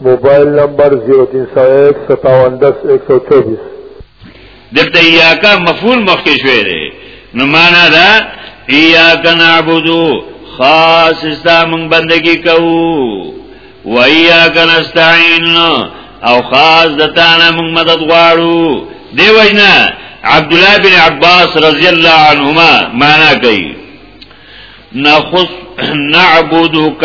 موبایل نمبر 03015710124 دلته یاکا مفعول مخکې شوی دی نو معنا دا ایاک نعبدو خاص استا مونږ بندگی کوو و ایاک نستعين او خاص دتانه مونږ مدد غواړو دی وینا عبد الله بن عباس رضی الله عنهما معنا کوي نخص نعبدک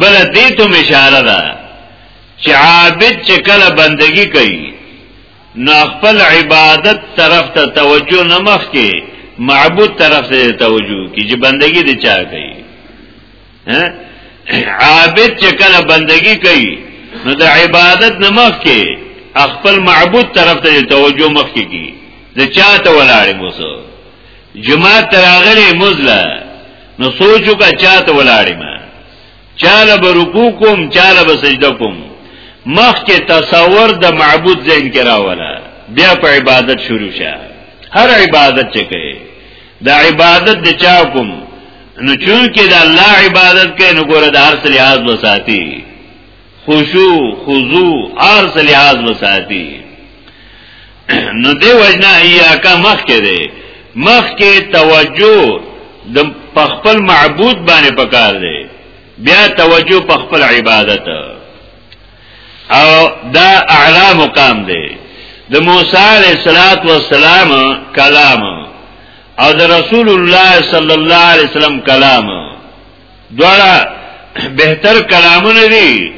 بل دې ته اشاره ده چې عابد چې کله بندگی کوي نو خپل عبادت طرف ته توجه نه مخ کې معبود طرف ته توجه کی چې بندگی دې چا کوي عابد چې کله بندگی کوي نو د عبادت نه مخ کې خپل معبود طرف ته توجه مخ کې کی د چا ته ولاړې موسی جماعت تراغلی مزلا نو سوچو کا چاته ولاړی ما چاله به رکوع کوم چاله به سجده کوم مخ کې تصور د معبود ذهن کې راولا بیا په عبادت شروع شه هر عبادت چې کوي د عبادت د چا کوم نو چون کې د الله عبادت کوي نو ګوره د هر څه لحاظ وساتي خشوع خضوع هر څه لحاظ وساتي نو دی وجنا ایاکا مخ کې دی مخ کې توجه د خپل معبود باندې پکار دی بیا توجه په خپل عبادت او دا اعلی مقام دی د موسی علیہ الصلات والسلام کلام او د رسول الله صلی الله علیه وسلم کلام دواړه بهتر کلامونه دي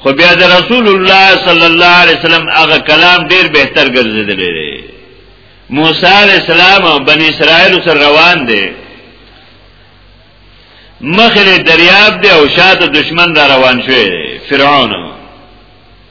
خو بیا د رسول الله صلی الله علیه وسلم هغه کلام ډیر بهتر ګرځیدل دی موسی علیہ السلام او بنی اسرائیل سره روان دي مخله دریاب دی او شاته دشمن را روان شوی فرعون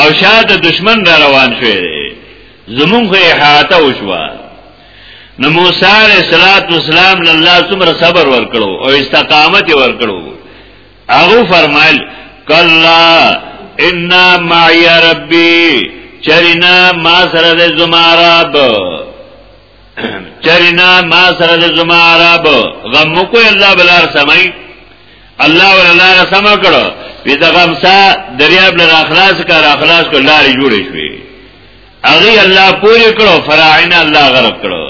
او شاته دشمن را روان شوی دی زمون خو احاطه وشوا نو موسی علیہ الصلوۃ والسلام الله څومره صبر ورکړو او استقامت ورکړو هغه فرمایل کلا ان معی ربی چرینا ما سره د زمارب چرنا ما سره د زما عرب غم کو الله بلار سمای الله ولا رسم کړو وی دا غم سا دریاب لر اخلاص کړه اخلاص کو لارې جوړې شوې اغي الله پوری کړو فراعنا الله غرق کړو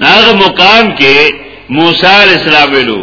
ناغه مقام کې موسی علیہ السلام ویلو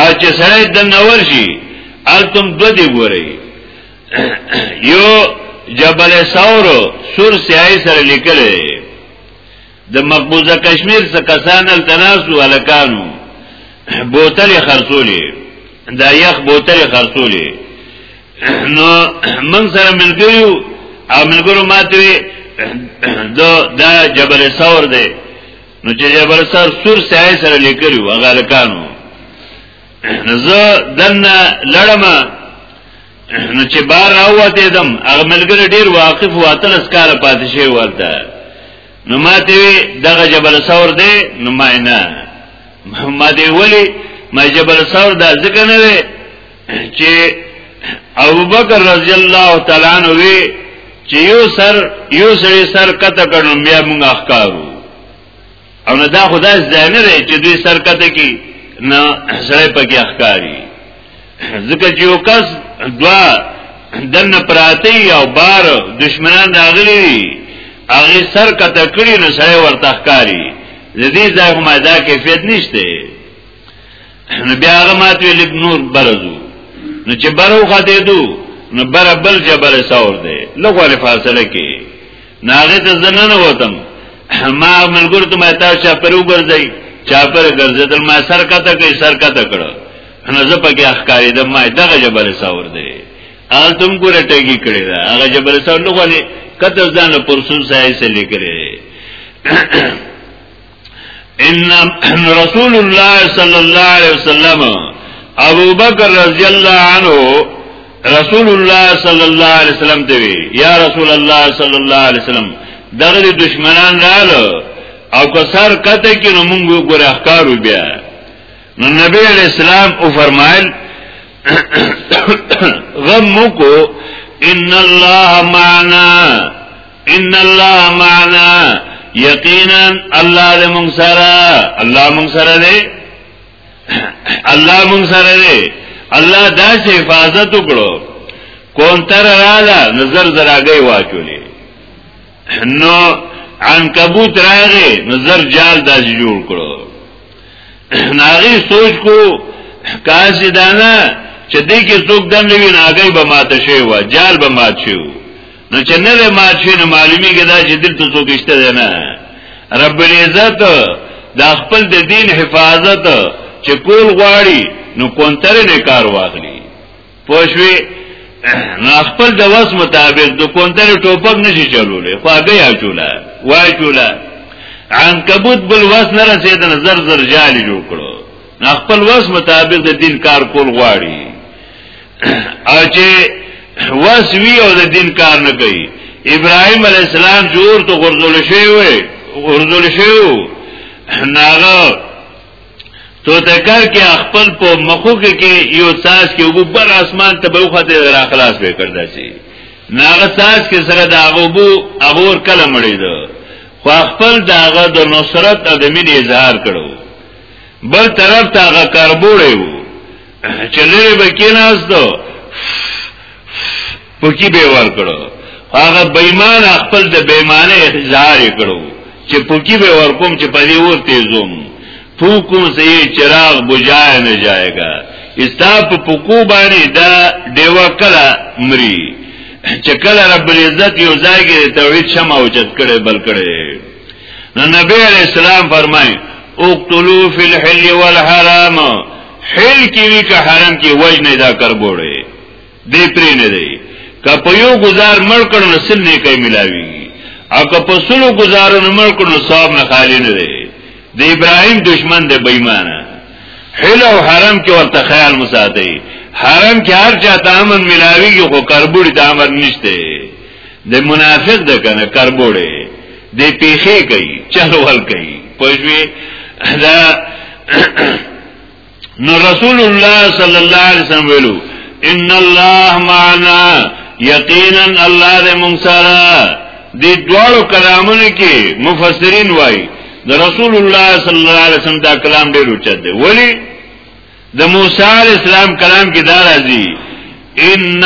او چې سړی د نور شي التم دو دی ګوري یو جبل ثور سور سیای سره لیکل د مقبوضه کشمیر څخه کسان التناسو الکانو بوتل خرصولې دا یخ بوتل خرصولې نو من سره ملګریو او ملګرو ماته دو دا جبل ثور دی نو چې جبل سر سور سای سره لیکلی و هغه لکانو زه دنه لړم نو چې بار راوته دم هغه ملګری ډیر واقف واتل اسکار پاتې شي ورته نو ماته دغه جبل سور دی نو ما نه ما دی ولی ما جبل سور دا ځکه نه چې ابو بکر رضی الله تعالی عنہ وی چې یو سر یو سړی سر کته کړو بیا موږ اخکارو او نه دا خدای ځای نه دی چې دوی سر کته کی نه سړی پکې اخکاری ځکه چې یو کس دوا دن پراتی او بار دشمنان راغلی هغه سر کته کړی نو سړی ورته اخکاری د دې ځای هم ادا کیفیت نشته نو بیا هغه مات ویل نور برزو نو چې برو خته دو نو بر بل جبل سور دی لغوه فاصله کې ناغه ته زنن وتم ما ملګر ته ما تاسو چا پرو ګرځي چا پر ګرځیدل ما سر کته کې سر کته کړو نو زه پکې اخکاری د ما دغه جبل سور دی آل تم کو رټګي کړی دا هغه جبل سور لغوه کته ځان پرسون سایه سلی کړی ان رسول الله صلی الله علیه وسلم ابو بکر رضی الله عنه رسول الله صلی الله علیه وسلم ته وی یا رسول الله صلی الله علیه وسلم دغه دشمنان رااله او که سر کته کې نو موږ ګورخکارو بیا نو نبی علیہ السلام او فرمایل غم کو ان الله معنا ان الله معنا یقینا الله دې مونږ سره الله مونږ سره دې الله مونږ سره دې الله داسې حفاظت وکړو کونتر رااله نظر زراګي واچولې نو عنکبوت راغې نظر جال داسې جوړ کړو ناغي سوچ کو کاسې دانا چې دې کې څوک دم لوي ناګي به ماته شي وا جال به مات شي نو چې نه ده مات شوی نو معلومیږي دا چې دلته څوک شته دی نه رب العزت دا خپل د دین حفاظت چې کول غواړي نو کونتر نه کار واخلي پوښوي نو خپل د وس مطابق د کونتر ټوپک نشي چلولې خو هغه یا چولا وای چولا عنکبوت بل وس نه رسید نظر زر جالي جوړ کړو نو خپل وس مطابق د دین کار کول غواړي او چې وس وی او د دین کار نه کوي ابراهيم عليه السلام جوړ ته غرزول شوی وي غرزول شوی ناغه تو تکر کې خپل په مخو کې کې یو ساس کې وګ بر اسمان ته به خاطر را خلاص به کړدا شي ناغه ساس کې سره دا غوبو ابور کله مړی دو خو خپل داغه د نصرت ادمین اظهار کړو بل طرف ته هغه کربوړې وو چې لري به کې ناز دو پوکی به ور کړو هغه بېمان خپل د بېمانه اظهار کړو چې پوکی به ور کوم چې پدې ور تیزوم پوکو سي چراغ بجای نه جایګا استا په پوکو باندې دا دیوا کلا مري چې کله رب العزت یو ځای کې توحید شمع اوچت کړي بل کړي نو نبی علیہ السلام فرمای اقتلوا فی الحل والحرام حل کی وی که حرام کی وجنه دا کربوړی دی پرې نه دی که په یو گزار مړ کړو نو سل نه کوي ملاوي او که په سلو گزارو نو مړ کړو صاحب نه خالی نه دی د ابراهیم دشمن دی بېمانه حل او حرام کې ورته خیال مساتې حرام کې هر چا ته امن ملاوي خو کربوړي ته امر نشته د منافق د کنه کربوړې د پیخې کوي چلول کوي پښوی دا نو رسول الله صلی الله علیه وسلم ویلو ان الله معنا یقینا الله دې مونږ سره دې دوړو کلامونه کې مفسرین وایي د رسول الله صلی الله علیه وسلم دا کلام ډېر اوچت دی ولی د موسی علی السلام کلام کې دا راځي ان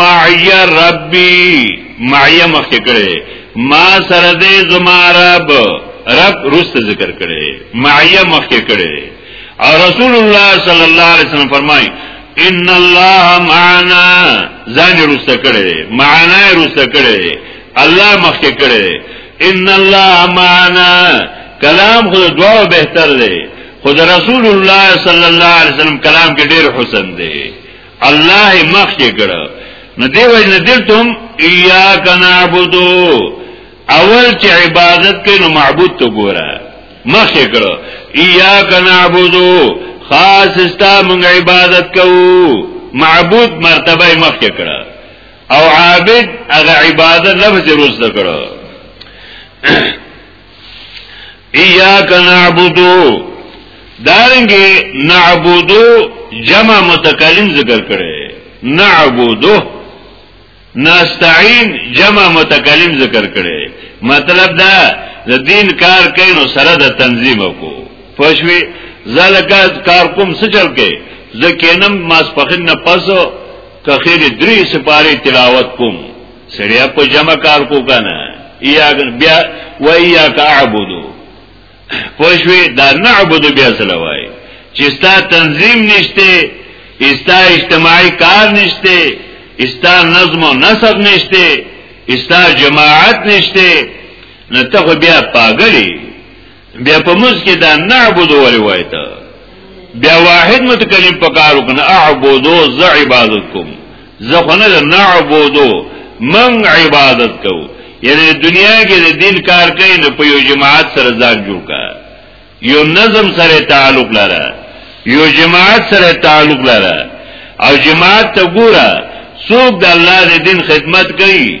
معي ربي معي مخکې کړي ما سره دې زما رب رب رست ذکر کړي معي مخکې کړي او رسول الله صلی الله علیه وسلم فرمایي ان الله معنا ځان رست کړي معنا رست کړي الله مخکې کړي ان الله معنا کلام خو دواړو بهتر دی خو د رسول الله صلی الله علیه وسلم کلام کې ډېر حسن دی الله مخ کې کړه نو دی وای نه دلتم ایاک نعبدو اول چې عبادت کوي نو معبود ته ګوره مخ کې کړه ایاک نعبدو خاص استا موږ عبادت کوو معبود مرتبه مخ کې کړه او عابد هغه عبادت لفظ روز کړه ایاک نعبدو دارنګه نعبدو جمع متکلم ذکر کړي نعبدو نستعين جمع متکلم ذکر کړي مطلب دا د دین کار کوي نو سره د تنظیم کو پښوی زلکه کار کوم څه چل کې زکینم ماسپخین نه پسو کخیر درې سپاره تلاوت کوم سړیا په جمع کار کو کنه یا بیا و یا تعبدو پښوی دا نعبدو بیا سلوای چې ستا تنظیم نشته استا اجتماعي کار نشته استا نظم و نسق نشته استا جماعت نشته نو ته خو بیا پاګلی بیا په موږ کې دا نعبد ولې وایي ته بیا واحد متکلم پکارو کنه اعبدو ز عبادت کوم زه خو نه نعبدو من عبادت کو یعنی دنیا کې د دین کار کوي نو په یو جماعت سره ځان جوړ کا یو نظم سره تعلق لره یو جماعت سره تعلق لره او جماعت ته ګوره څوک د الله د دین خدمت کوي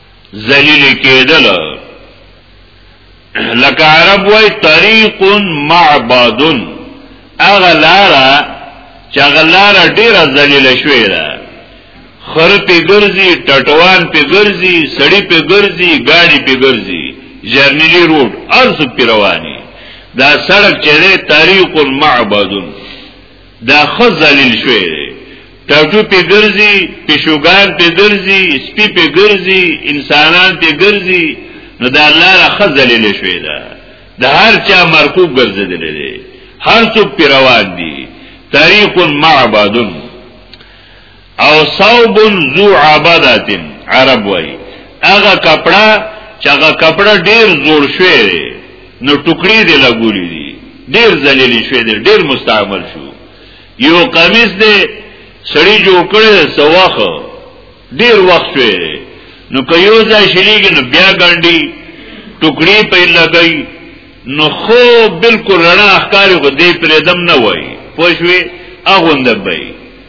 ذلیل کېدل لکه عرب وای طریق معبد اغه لارا چې اغه لارا ډیره ذلیل شوې ده خر په ګرځي ټټوان په ګرځي سړی په ګرځي ګاډي په ګرځي جرنیلی روډ ارز په رواني دا سړک چې طریق معبد دا خو ذلیل شوی دی ټاټو په ګرځي پښوګان په ګرځي سپي په ګرځي انسانان په ګرځي نو دا الله را خو ذلیل شوی دا د هر چا مرکوب ګرځیدل دی هر څوک پر روان دي تاریخ معبدن او صوب ذو عبدات عرب وای هغه کپڑا چې هغه کپڑا ډیر زوړ شوی دی نو ټوکړي دی لګولې دي ډیر ذلیل شوی دی ډیر مستعمل شو یو قمیص دی سړی جوړ کړی سواخ ډیر وخت شوی دی نو که یو ځای شریږي نو بیا ګنډي ټوکړي په لګي نو خو بالکل رڼا احکار خو دې پرې دم نه وای پوښوي اغوند به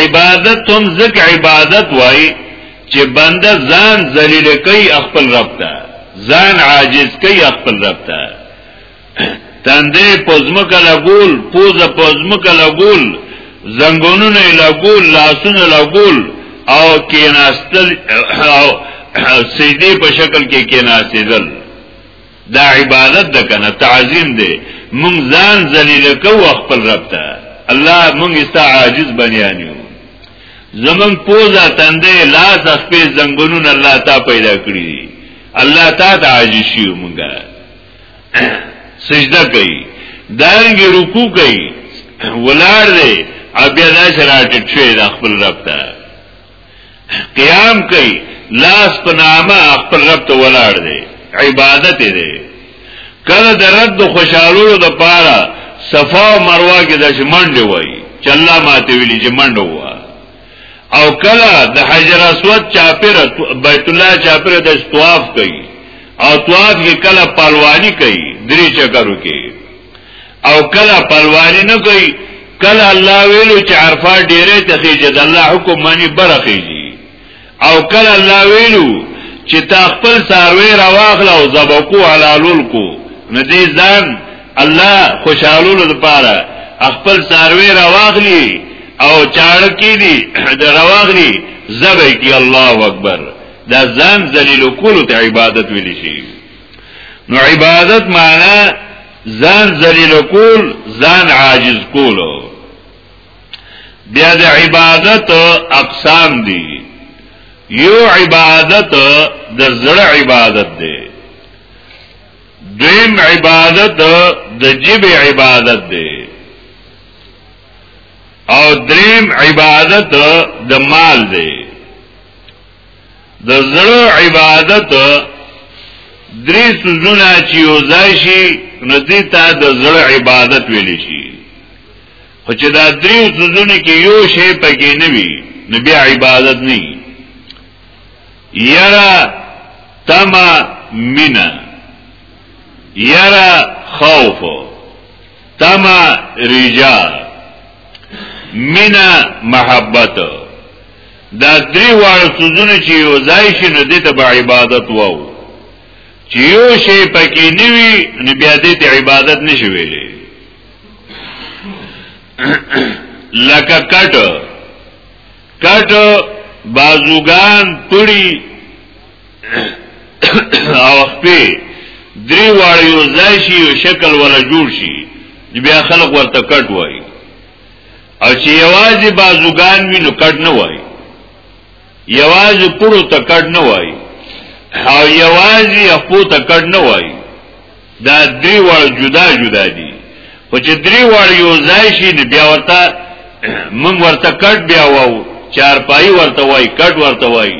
عبادت هم ځک عبادت وای چې بنده ځان ذلیل کوي خپل رب ته ځان عاجز کوي خپل رب ته تندې پزمکه لګول پوزه پزمکه لګول زنګونونه لګول لاسونه لګول او کیناستل او سیدی په شکل کې کیناستل دا عبادت ده کنه تعظیم ده مونږ ځان ذلیل کوو خپل رب ته الله مونږ استا عاجز بنیانیو زمون پوزا تندې لاس خپل زنګونونه الله تا پیدا کړی الله تا ته عاجز شیو مونږه سجده کوي دانګ رکوع کوي ولار دی بیا دا شراټ شوی د خپل رب ته قیام کوي لاس په نامه خپل رب ته ولاړ دی عبادت دی کله د رد خوشالولو د پاره صفا او مروه کې د منډه وای چې الله ماته ویلي چې منډه وا او کله د حجر اسود چاپیر بیت الله چاپیر د طواف کوي او طواف کې کله پالوانی کوي درې چکرو کې او کله پلوانی نه کوي کله الله ویلو چې عرفه ډیره ته خېږي د الله حکم باندې برخېږي او کله الله ویلو چې تا خپل ساروي راواخل او زبکو حلالول کو نه دې ځان الله خوشحالو لپاره خپل ساروي راواخلي او چاړ کې دي د راواخلي زبې کې الله اکبر دا ځان ذلیل کول ته عبادت ویل شي نو عبادت معنی ځان ذلیل کول ځان عاجز کول بیا د عبادت اقسام دي یو عبادت د زړه عبادت دی دویم عبادت د جیب عبادت دی او دریم عبادت د مال دی د زړه عبادت درې سوزونه چې یو ځای شي نو دې ته د زړه عبادت ویل شي خو چې دا درې سوزونه کې یو شی پکې نه وي نو بیا عبادت نه یرا تما مینا یرا خوف تما رجا مینا محبت دا دری وار سوزونه چې یو ځای شي نو دته به عبادت وو چې یو شی پکې نیوي نو بیا دته عبادت نشي ویلې لکه کټ کټ بازوګان پړي او خپې درې واړه یو ځای شي یو شکل ولا جوړ شي بیا خلق ورته کټ وای او چې یوازې بازوګان وي نو کټ نه وای یوازې پړو ته کټ نه وای او یوازې خپو ته کټ نه وای دا درې واړه جدا جدا دي خو چې درې واړه یو ځای شي نو بیا ورته مم ورته کټ بیا واو چار پای ورته وای کټ ورته وای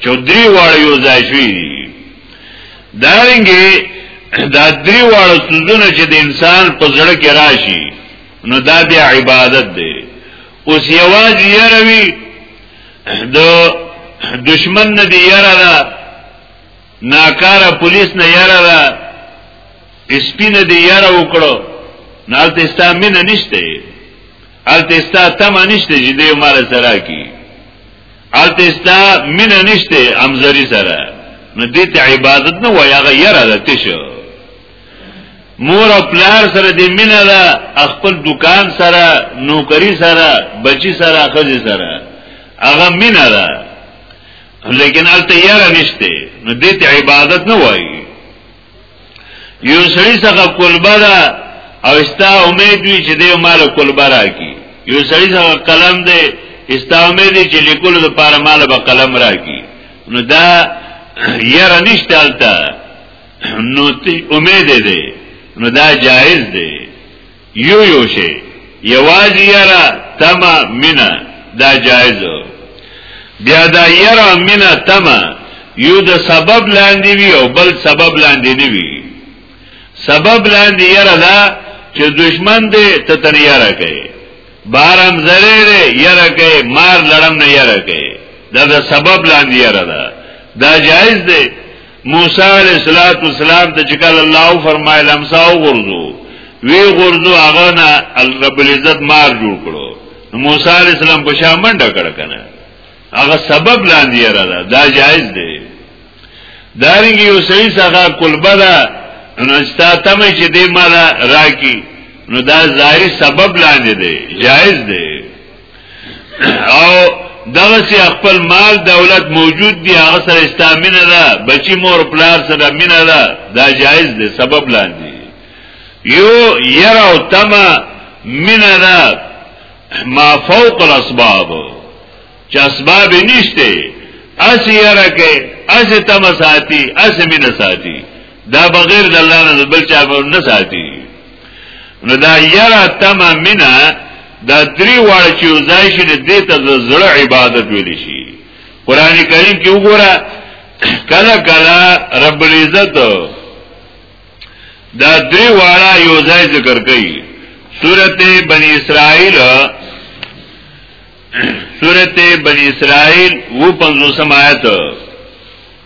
چې درې واړه یو ځای شي دا رنګه دا درې واړه سوزونه چې د انسان په زړه کې راشي نو دا د عبادت دی اوس یواز یروي د دشمن نه دی یره ناکاره پولیس نه یاره را اسپینه دی یاره وکړو نو هلته ستا مینه نشته هلته ستا تمه نشته چې دی مال سره کی هلته ستا مینه نشته امزری سره نو دې ته عبادت نه وای هغه یاره ده تشه مور او پلار سره دې مینه ده خپل دکان سره نوکری سره بچی سره خځه سره هغه مینه ده لیکن الته یاره نشته نو دې ته عبادت نه وایي یو سړی څخه کولبه ده او استا امید وی چې دې مال کولبه راکی یو سړی څخه قلم ده استا امید چې لیکلو لپاره مال به قلم راکی نو دا یاره نشته الته نو ته امید ده نو دا جایز ده یو یو شي یوازې یرا تما مینا دا جایز بیا دا یرا مینا تما یو د سبب لاندې وی او بل سبب لاندې نه وی سبب لاندې یرا دا چې دشمن دې ته تن یرا کوي بارم زره دې یرا کوي مار لړم نه یرا کوي دا د سبب لاندې یرا دا دا جایز دی موسی علیہ الصلوۃ والسلام ته چې کله الله فرمایل امسا او غرزو وی غرزو هغه نه رب العزت مار جوړ کړو موسی علیہ السلام په شامن ډکړ کنه هغه سبب لاندې را ده دا جایز دی دارنګ یو صحیح څنګه کلبه ده نو ستا تم چې دې مال راکی نو دا ظاهری سبب لاندې دی جایز دی او دغه سي خپل مال دولت موجود دی هغه سره استامینه ده بچی مور پلار سره مینه ده دا جایز دی سبب لاندې یو یرا او تما مینه ده ما فوق الاسباب چې اسباب نشته اسی یرا کې اسی تما ساتي اسی مینه ساتي دا بغیر د الله نه بل چا نه ساتي نو دا یرا تما منا دا دری واړه چې ځای شي دې ته د زړه عبادت ویل شي قران کریم کې وګوره کله کله رب العزت دا دری واړه یو ځای ذکر کوي سورته بنی اسرائیل سورته بنی اسرائیل و 500 آیت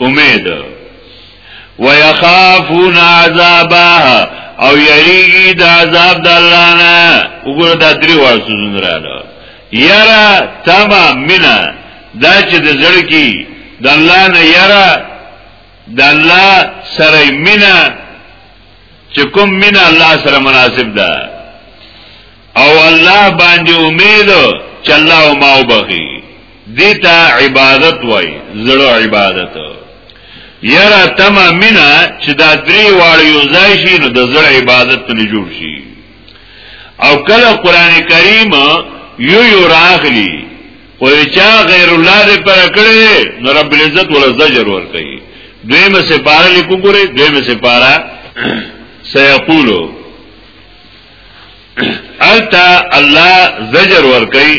امید ويخافون عذابها او یریږي د عذاب د الله نه وګوره دا درې واسونه دراله یرا تما منا دا چې د زړه کې د الله نه یرا د الله سره منا چې کوم منا الله سره مناسب ده او الله باندې امید چې الله ما وبخي دیتا عبادت وای زړه عبادت یرا تما مینا چې دا درې واړه یو ځای شي نو د زړه عبادت نه جوړ شي او کله قران کریم یو یو راغلی او چا غیر الله دې پر کړې نو رب العزت ول زجر ور کوي دویمه سپاره لیکو ګورې دویمه سپاره سيقولو التا الله زجر ور کوي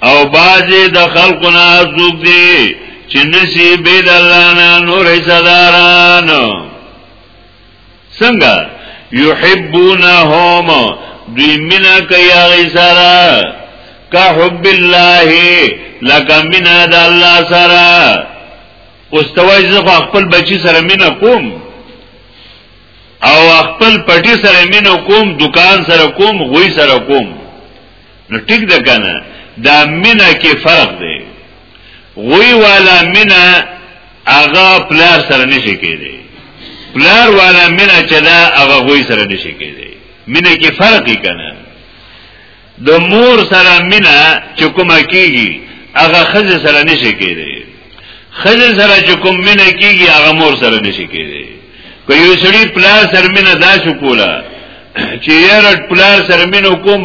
او بازی د خلقنا سوک دی چه نسی بید اللہ نا نور صداران سنگا یحبونهم دوی منا کئی آغی سرا که حب اللہ لکه منا د الله سره اوس توای زه خپل بچی سره مینا کوم او خپل پټی سره مینا کوم دکان سره کوم غوی سره کوم نو ټیک ده کنه دا مینه کې فرق دی غوی والا مینه هغه پلار سره نشي کېدی پلار والا مینه چې دا هغه غوی سره نشي کېدی مینه کې فرق دی کنه د مور سره مینه چې کومه کیږي هغه خزه سره نشي کېدی خزه سره چې کوم مینه کیږي هغه مور سره نشي کېدی که یو سړی پلار سره مینه دا شو کوله چې یاره پلار سره مینه کوم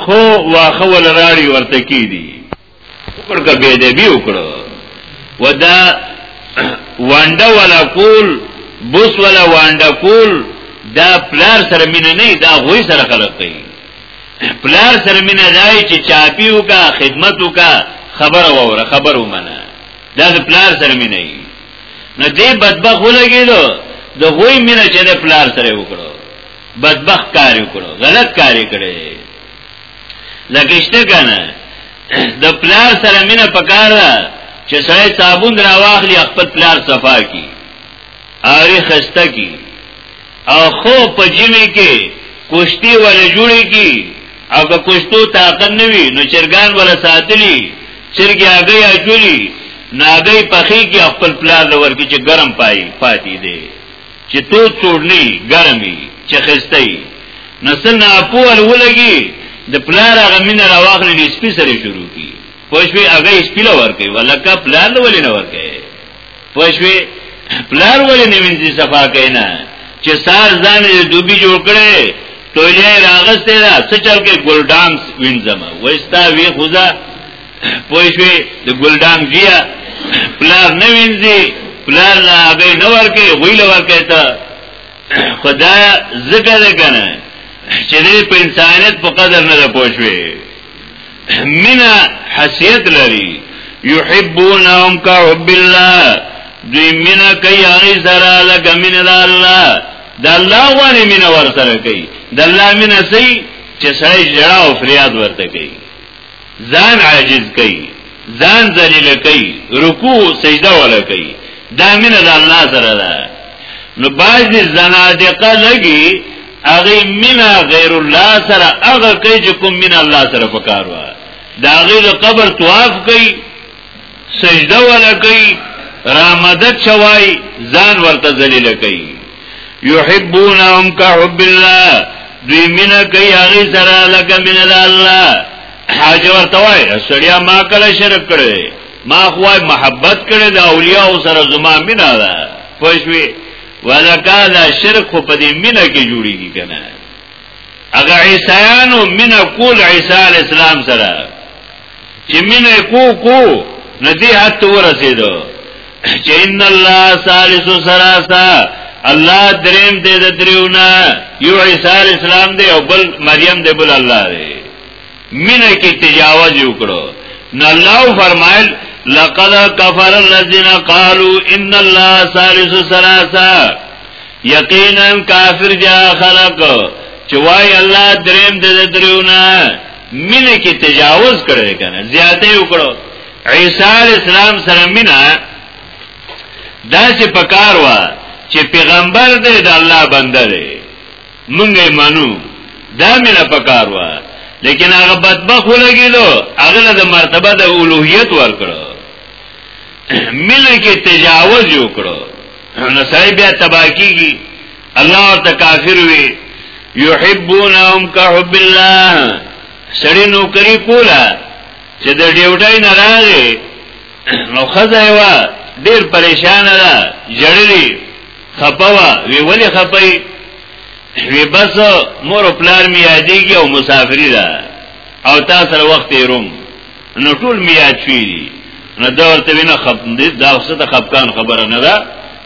خو واخه ول راړي ورته کی دي وکړ که به دې بي وکړو ودا وانډه ولا کول بوس ولا وانډه کول دا پلار سره مینه نه دا غوي سره خلق کوي پلار سره مینه دای چې چاپی وکا خدمت وکا خبر وره خبر ومنه دا پلار سره مینه نو دې بدبخ ولګېدو د غوی مینه چې د پلار سره وکړو بدبخ کار وکړو غلط کار کړي لکهشته کنه د پلار سره مینه پکار ده چې سړی صابون راواخلي خپل پلار صفا کی اوري خسته کی او خو په جمی کې کشتی ولا جوړی کی او که کشتو طاقت نوی نو چرګان ولا ساتلی چرګی هغه یا جوړی ناګی پخی کی خپل پلار لور کی چې ګرم پای پاتې دی چې تو چورنی ګرمی چې خستای نسل نه اپول ولګي د پلار هغه مين راوخلی نسپی سره شروع کی پښوی هغه سپیله ورکی ولکه پلار ولې نه ورکی پښوی پلار ولې نه وینځي صفا کینا چې سار ځان یې دوبي جوړ کړي تولیه راغسته دا څه چل کې ګلډانګ وینځم وستا وی خدا پښوی د ګلډانګ بیا پلار نه وینځي پلار لا هغه نه ورکه غویل ورکه ته خدا ذکر کنه چې دې په انسانیت په قدر نه پوښوي منا حسیت لري یحبونهم کحب الله دوی منا کوي هغه سره لکه منا د الله د الله غوانه منا ور سره کوي د الله منا سي چې سړی جړه او فریاد ورته کوي ځان عاجز کوي ځان ذلیل کوي رکوع سجده ولا کوي دا منا د الله سره ده نو باز زنادقه لګي هغه مینا غیر الله سره هغه کوي چې کوم مینا الله سره پکار و دا هغه د قبر طواف کوي سجده ولا کوي رامدد چوي ځان ورته ذلیل کوي یحبونهم کحب الله دوی مینا کوي هغه سره لکه مینا الله حاجه ورته وای سړیا ما کله شرک کړی ما خوای محبت کړی د اولیاء سره زما مینا ده پښوی ولکه دا شرک خو په دې مینه کې جوړیږي کنه هغه عیسایانو مینه کول عیسی علی السلام سره چې مینه کو کو ندی حتی ورسېدو چې ان الله ثالث ثلاثه الله دریم دې د دریونه یو عیسی علی السلام دی او بل مریم دی بل الله دی مینه کې تجاوز وکړو نو الله فرمایل لقد كفر الذين قالوا ان الله ثالث ثلاثه یقینا کافر جا خلق چې وای الله دریم د دریونه مینه کې تجاوز کړی کنه زیاته وکړو عیسی اسلام سره مینه دا چې پکار وا چې پیغمبر دې د الله بنده دی مونږ یې مانو دا مې نه پکار و لیکن هغه بدبخ ولګیدو هغه له مرتبه د اولوهیت ورکړو ملي کې تجاوز وکړو نو سړی بیا تباکیږي الله ورته کافر وي یحبونهم کحب الله سړی نوکری کوله چې د ډیوټای نه راغی نو خزه وا ډیر پریشان ده جړلی خپوا وی ولی خپای وی بس مور پلار می یادېږي او مسافری ده او تا سره وخت یې روم نو ټول می یاد شوی دي نو دا ورته وینه خپ دې دا څه ته خپکان خبره نه ده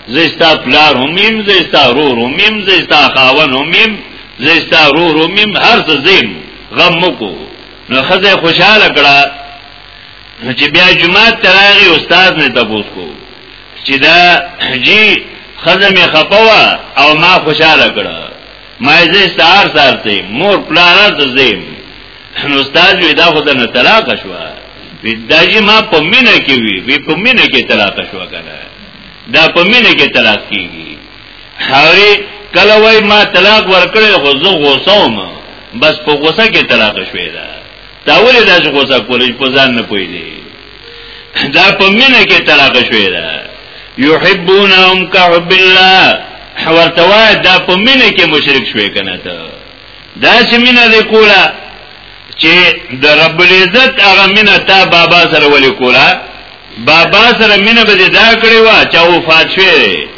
زستا پلار همیم زستا رور همیم زستا خاون همیم زستا رور همیم هر څه زم غم مکو نو خزه خوشاله کړه چې بیا جمعه تراغي استاد نه تاسو کو چې دا جی خزه می خپوا او ما خوشاله کړه ما زه استعار سارته مور پلان ته زیم نو استاد وی دا خو نه طلاق شو وی دا جی ما په مینه کې وی وی په مینه کې طلاق شو کنه دا په مینه کې طلاق کیږي هاري کله وای ما طلاق ورکړل خو زه غوسه وم بس په غوسه کې طلاق شوې ده دا ولې داسې غوسه کولې په ځان نه پوي دي دا په مینه کې طلاق شوې ده یحبونهم کحب الله ورته وای دا په مینه کې مشرک شوې کنه ته دا چې مینه دې کوله چې د رب العزت هغه مینه تا بابا سره ولې کوله بابا سره مینه به دا کړې و چې او فات شوې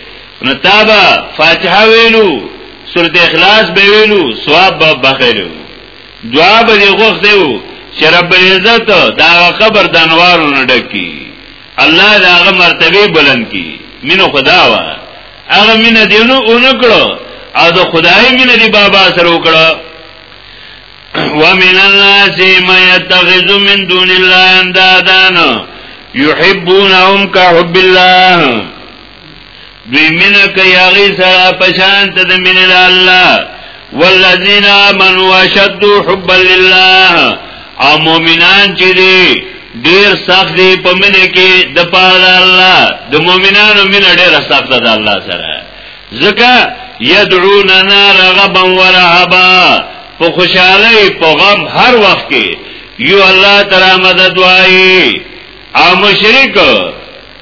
نو تا به فاتحه ویلو سورته اخلاص به ویلو ثواب به بخیلو دعا به دی غوښته وو چې رب العزت دا قبر د انوارو نه ډکی الله دا هغه مرتبه بلند کی مینو خدا وا هغه مینه دیونو اونکړو او د خدای مینه دی بابا سره وکړو ومن الناس ما يتخذ من دون الله اندادان يحبونهم كحب الله دوی مینه کوي هغه سره پشان ته د مینه د الله والذین آمنوا اشد حبا لله او مؤمنان چې دي ډیر سخت دي په مینه کې د پاره الله د مؤمنانو مینه ډیر سخت ده الله سره ځکه یدعوننا رغبا ورهبا په خوشاله په غم هر وخت کې یو الله تعالی مدد وایي او مشرک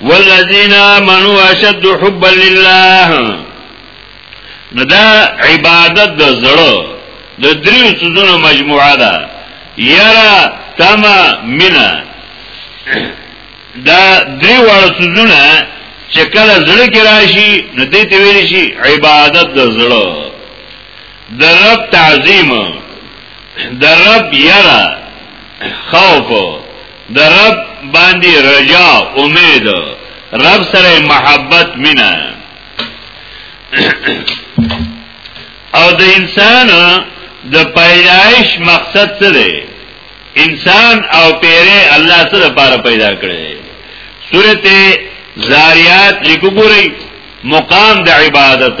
والذین آمنوا اشد حبا لله نو دا عبادت د زړه د دریو سوزونو مجموعه ده یرا تما مینا دا دریو وړو سوزونه چې کله زړه کې راشي نو دې ته ویل شي عبادت د زړه د رب تعظیم د رب یرا خوف د رب باندې رجا امید رب سره محبت مینا او د انسان د پیدایش مقصد څه دی انسان او پیره الله سره لپاره پیدا کړي سورته زاریات لیکو ګورئ مقام د عبادت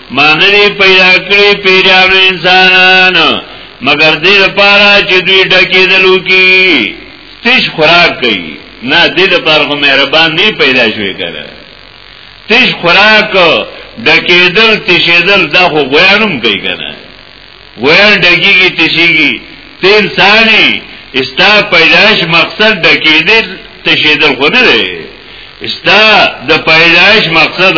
مانری پیدا کړی پیرانو انسانان مگر دې لپاره چې دوی ډکې دلو کی تیش خوراک کوي نه دې لپاره خو مهربان نه پیدا شوی کړه تیش خوراک ډکې دل تیشې دل دا خو غوانم کوي کنه غوان ډکیږي تیشیږي ته انساني استا پیدائش مقصد ډکې دل تیشې دل خو نه دی استا د پیدائش مقصد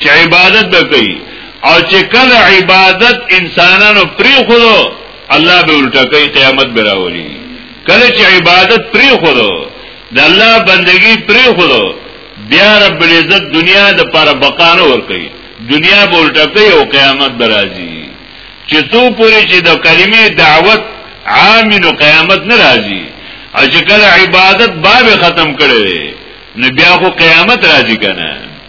چې عبادت وکړي او چې کله عبادت انسانانو پری خورو الله به الټا کوي قیامت به راولي کله چې عبادت پری خورو د الله بندگی پری خورو بیا رب العزت دنیا د پر بقانه ور کوي دنیا به الټا کوي او قیامت به راځي چې څو پوری چې د کلمې دعوت عام نو قیامت نه راځي او چې کله عبادت باب ختم کړي نو بیا خو قیامت راځي کنه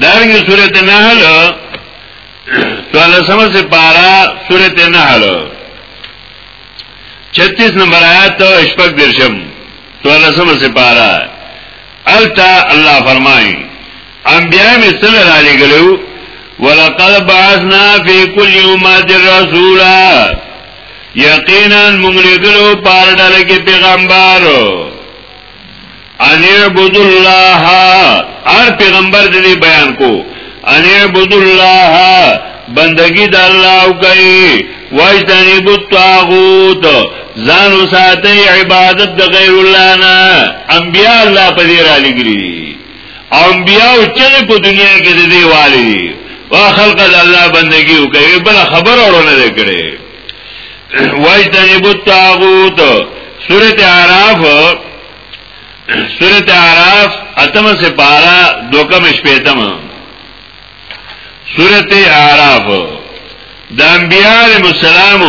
دارنګه سورته نحل سوالسمه سے پارا سورت نحل چتیس نمبر آیات تو اشپک درشم سوالسمه سے پارا التا اللہ فرمائی انبیاء میں صلی اللہ علیہ گلو وَلَقَدْ بَعَثْنَا فِي كُلِّ أُمَّةٍ رَسُولًا یقینا مونږ لګلو پار ډاله کې پیغمبر ان اعبدوا الله هر پیغمبر دې بیان کو ان اعبدوا الله بندگی د الله کوي واجتنی بو طاغوت ځان وساتي عبادت د غیر الله نه انبیاء الله په دې را لګري انبیاء چې په دنیا کې د دی والي وا خلق د الله بندگی وکړي بل خبر اورونه کړي واجتنب الطاغوت سورت عراف سورت عراف اتم سپارا دوکم شپیتم سورت عراف د انبیاء علیہ السلام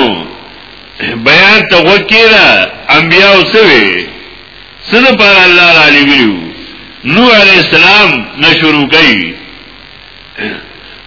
بیان ته وکیرا انبیاء سوی سن پر الله را لګیو نو علیہ السلام نشروع کړي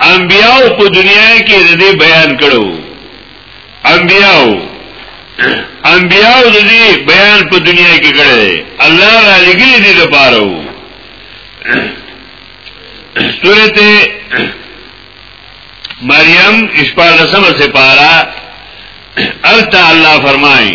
انبیاء په دنیا کې د دې بیان کړو انبیاء انبیاء د دې بیان په دنیا کې کړی الله را لګی دي د پاره سورته مریم اشپارسم سے پارا التا اللہ فرمائی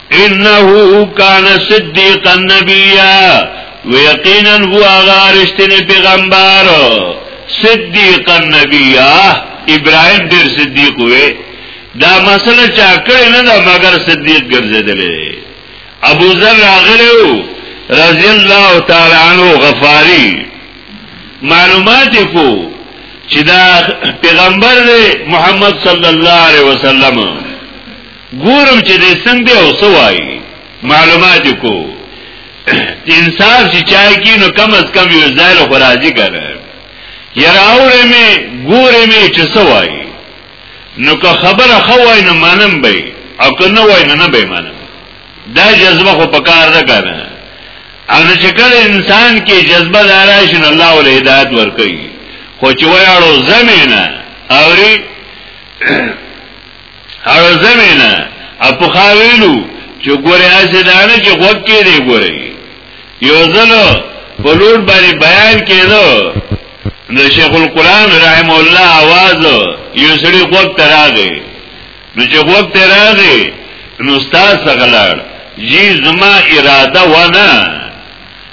انه کان صدیق النبی ویقینا هو غارشتنی پیغمبر صدیق النبی ابراهیم ډیر صدیق وې دا مسله چا کړې نه دا مگر صدیق ګرځیدلې ابو ذر راغلو رضی الله تعالی عنہ غفاری معلومات کو چې دا پیغمبر دی محمد صلی الله علیه وسلم ګورم چې دې څنګه او څه وایي معلومات کو انصاف چې چا کی نو کم از کم یو ځای له راضي کړه یرا اورې می ګورې می چې څه وایي نو که خبره خو وای نو منم به او که نه وای نه به منم دا جذبه خو پکار ده کنه ان چې کله انسان کې جذبه داراشي نو الله ولې هدایت ورکړي خو چې وایړو زمينه اوري اړو زمینه اپو خاویلو چې ګوره اسې دانه چې غوږ کې دی ګوره یو ځل په لور باندې بیان کېدو د شیخ القرآن رحم الله आवाज یو سړي غوږ ته راغی نو چې غوږ ته راغی نو استاد څنګه جی زما اراده ونه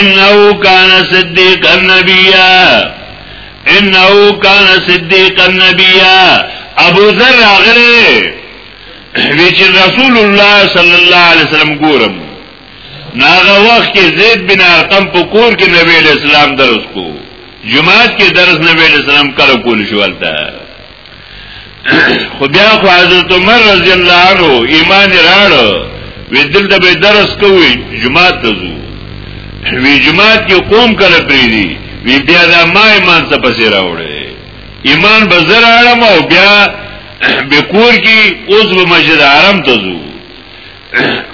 انه کان صدیق النبی انه کان صدیق النبی ابو ذر اغله ویچ رسول الله صلی الله علیه وسلم ګورم ناغه وخت کې زید بن ارقم په کور کې نبی اسلام درس کو جمعات کې درس نبی اسلام کله کول شو البته خو بیا خو حضرت عمر رضی الله عنه ایمان راړ وی دلته به درس کوي جمعه ته ځو وی جمعه کې قوم کله پریدي وی بیا دا ما ایمان ته پسې راوړې ایمان به زر اړم او بیا به کور کې اوس به مسجد حرام ته ځو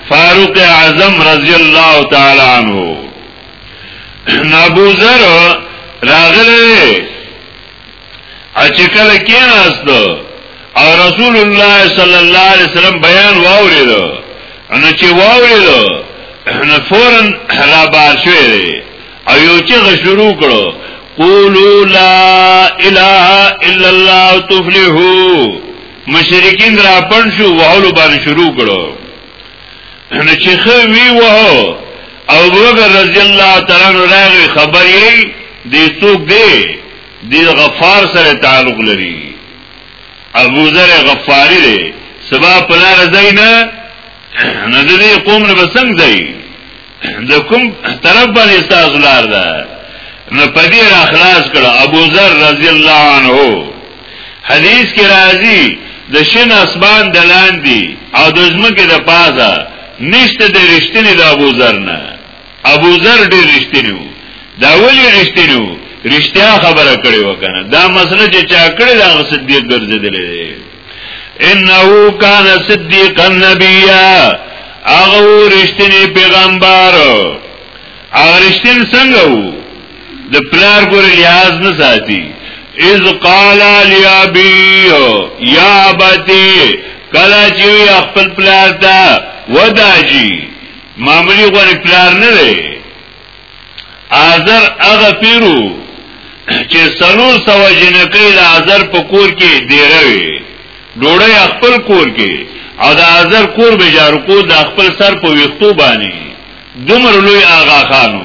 فاروق اعظم رضی الله تعالی عنہ نبو زر راغله اچې کله کې ناست او رسول الله صلی الله علیه وسلم بیان واورید نو چې واورید نو فورن را بار شوی دی او یو چې شروع کړو قولوا لا اله الا الله تفلحوا مشرکین را پن شو وحلو باندې شروع کړو نو چې خو وی وو او بکر رضی الله تعالی عنہ راغی خبر یې دې څوک دی دی غفار سره تعلق لري ابو ذر غفاری دی سبا پلار ځای نه نه دې قوم نه بسنګ ځای د کوم طرف باندې تاسو لار ده نو پدې را خلاص کړه ابو ذر رضی الله عنه حدیث کې راځي د شین اسمان دلان دي او د زمکه د پازا نشته د رښتینی د ابو ذر نه ابو ذر ډېر رښتینی وو دا ولی رښتینی وو رښتیا خبره کړې وکنه دا مسله چې چا کړې دا صدیق ګرځیدلې انه کان صدیق النبی هغه رښتینی پیغمبر هغه رښتین څنګه وو د پلار ګور لحاظ نه ساتي اذ قال لابي یا ابتی کلا چې خپل پلار ته وداجی معمولی غوری پلار نه دی آزر اغا پیرو چې سلور سوا جنکی دا آزر په کور کې دیروی ډوڑای اخپل کور کې او دا آزر کور بجارو کو دا اخپل سر په ویختو بانی دومر لوی آغا خانو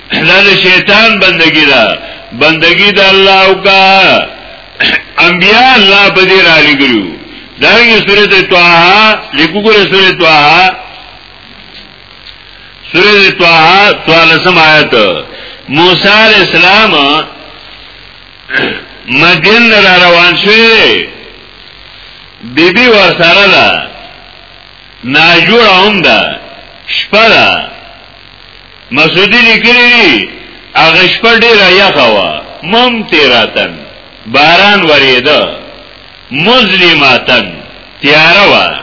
دا د شیطان بندگی ده بندگی د الله او کا انبیاء الله په دې را لګلو دا یې سورته طه لیکو ګره سورته طه سورته طه طه سم آیت موسی علی السلام مدین را روان شوی بیبي بی ور سره ده ناجوړه هم ده شپه ده مسعودی لیکلی دی هغه شپه ډیره یخه وه ممتراتن باران وریده مظلماتن تیاره وه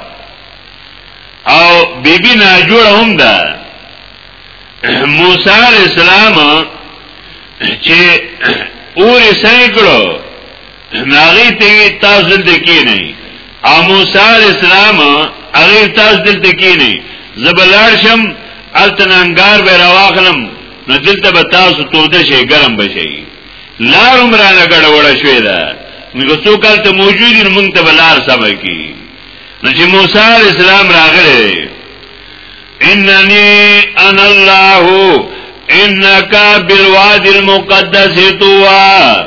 او بیبي ناجوړه هم ده موسی علیہ السلام چې اور یې سنګ کړو ناغی تیوی تاس دل تکی نئی او موسی علیہ السلام اغیر تاس دل تکی نئی زبلار شم التنانگار بی رواخلم نو دلته به تاسو توده شي ګرم بشي لار عمرانه ګډه وړه شوې ده نو څو کال ته موجود یې مونږ ته بلار سم کی نو چې موسی علی السلام راغله انني انا الله انك بالواد المقدس طوا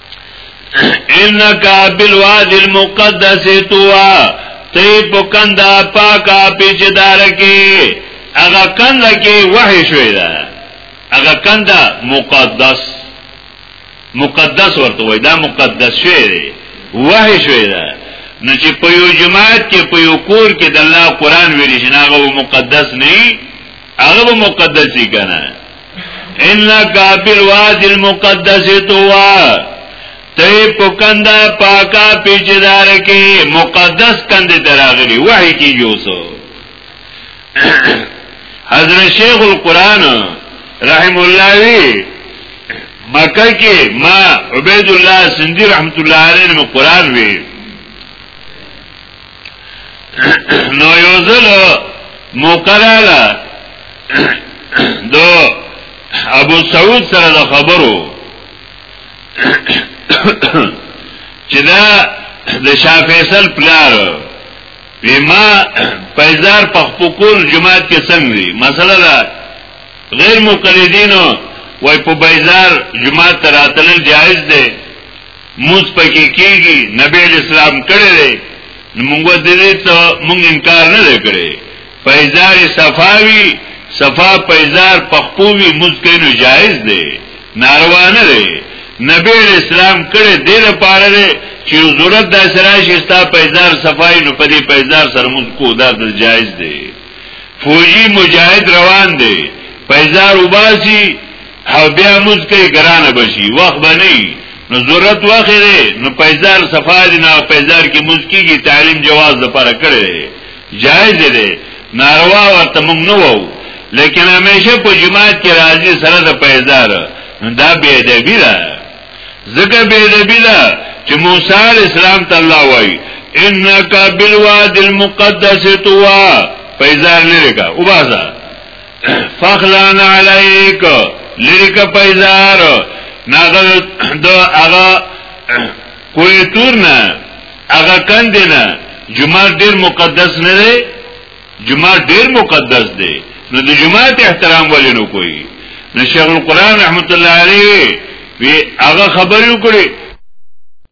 انك بالواد المقدس توا تی په کنده پاکه پیچدار کې هغه کنده کې وحی شوې ده هغه کنده مقدس مقدس ورته وای دا مقدس شوی دی وحی شوی ده نو چې په یو جماعت کې په یو کور کې د الله قران ویل شي هغه مقدس نه هغه مقدس دی کنه انک بالواد المقدس توا ته په کنده پاکا پیچدار کې مقدس کنده دراغلی وحی کی یوسو حضرت شیخ القران رحم الله وی مکه کې ما عبید الله سندی رحمت الله علیه قرآن وی نو یو ځل مقراله دو ابو سعود سره د خبرو چې دا د شاه فیصل پلار ما پیزار په خپل جماعت کې څنګه دی مسله دا غیر مقلدینو وای په بیزار جماعت تراتل جایز دی موږ پکې کېږي نبی اسلام کړی دی موږ د دې ته موږ انکار نه کړی فیزار صفاوی صفا فیزار پخپوی موږ کینو جایز دی ناروا نه دی نبی اسلام کړی دی لپاره دی چې ضرورت د سره شستا فیزار صفای نو په دې فیزار سره موږ کو دا د جایز دی فوجي مجاهد روان دی فیزار وباسي او بیا موږ کوي ګرانه بشي وخت به نه نو ضرورت وخت دی نو پیزار صفاد نه پیزار کې موږ کیږي تعلیم جواز د پر کړی جایز دی ناروا ورته موږ نه وو لیکن همیشه په جماعت کې راځي سره د پیزار دا به ادبی ده ځکه به ادبی ده چې موسی علی السلام ته الله وایي انک بالواد المقدس توا پیزار لري کا وبازه فخلان علیک لریک پیزار ناغل دو اغا کوئی تور نا اغا کند نا جمعه ډیر مقدس نه دی جمعه ډیر مقدس دی نو د جمعه ته احترام ولې نو کوي نو شیخ القرآن رحمت الله علیه وی هغه خبرې وکړي